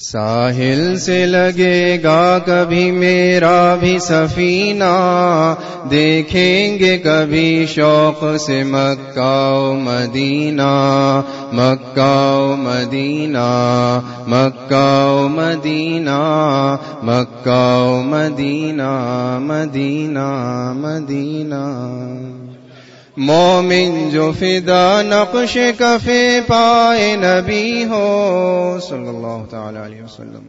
ساحل سے لگے گا کبھی میرا بھی سفینہ۔ دیکھیں گے کبھی شوق سے مکہ و مدینہ۔ مکہ و مدینہ، مکہ و مدینہ، مکہ و مدینہ مدینہ مدینہ۔ مومن جو فدا نقش کفے پائے نبی ہو صلی اللہ تعالی علیہ وسلم۔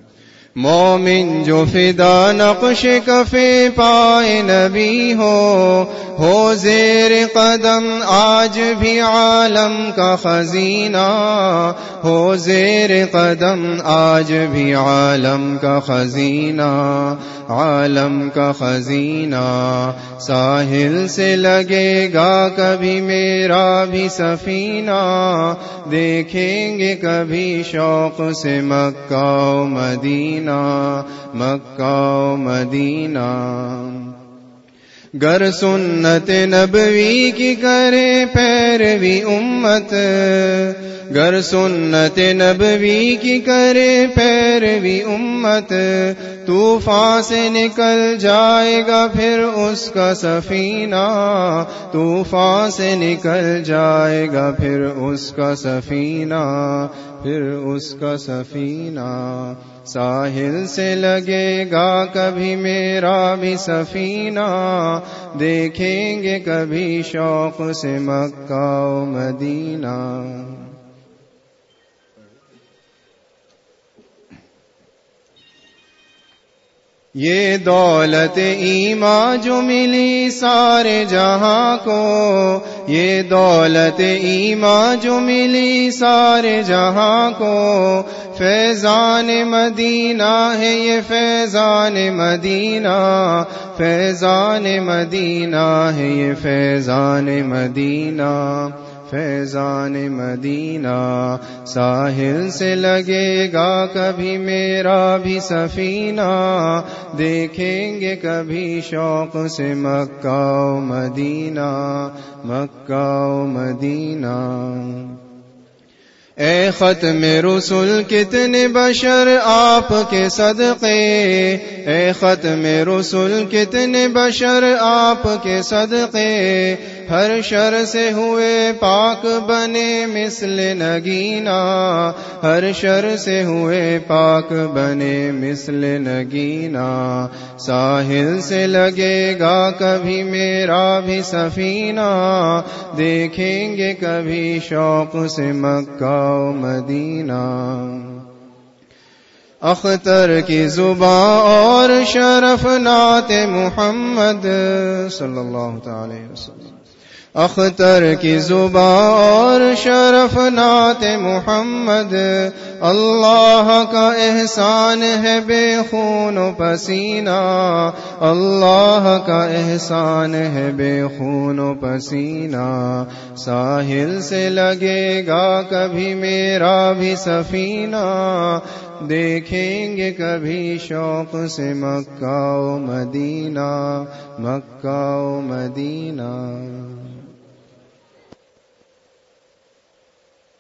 مومن جو فدا نقش کفے پائے نبی ہو ہو زیر قدم آج بھی عالم کا خزینہ، ہو زیر قدم آج بھی عالم کا خزینہ، عالم کا خزینہ۔ ساحل سے لگے گا کبھی میرا بھی سفینہ، دیکھیں گے کبھی شوق سے مکہ و مدینہ۔ مکہ و مدینہ۔ گر سنت نبوی کی کرے پیروی امت۔ گر سنت نبوی کی کرے پیروی امت۔ طوفان سے نکل جائے گا پھر اس کا سفینہ۔ طوفان سے نکل جائے گا پھر اس کا سفینہ۔ پھر اس کا سفینہ۔ ساحل سے لگے گا کبھی میرا بھی سفینہ۔ دیکھیں گے کبھی شوق سے مکہ و مدینہ۔ یہ دولت ایماں جو ملی سارے جہاں کو یہ دولت ایماں جو ملی سارے جہاں کو فیضان مدینہ ہے یہ فیضان مدینہ فیضان مدینہ ہے یہ فیضان مدینہ فیضان مدینہ، ساحل سے لگے گا کبھی میرا بھی سفینہ۔ دیکھیں گے کبھی شوق سے مکہ و مدینہ، مکہ و مدینہ۔ اے ختم رسول کتنے بشر آپ کے صدقے؟ اے ختم رسول کتنے بشر آپ کے صدقے؟ ہر شر سے ہوئے پاک بنے مثل نگینا ہر شر سے ہوئے پاک بنے مثل نگینا ساحل سے لگے گا کبھی میرا بھی سفینہ، دیکھیں گے کبھی شوق سے مکہ۔ مدینہ۔ اختر کی زباں اور شرف نات محمد صلی اللہ تعالی وسلم۔ اختر کی زباں اور شرف نات محمد اللہ کا احسان ہے بے خون و پسینہ اللہ کا احسان ہے بے خون و پسینہ ساحل سے لگے گا کبھی میرا بھی سفینہ دیکھیں گے کبھی شوق سے مکہ و مدینہ مکہ و مدینہ۔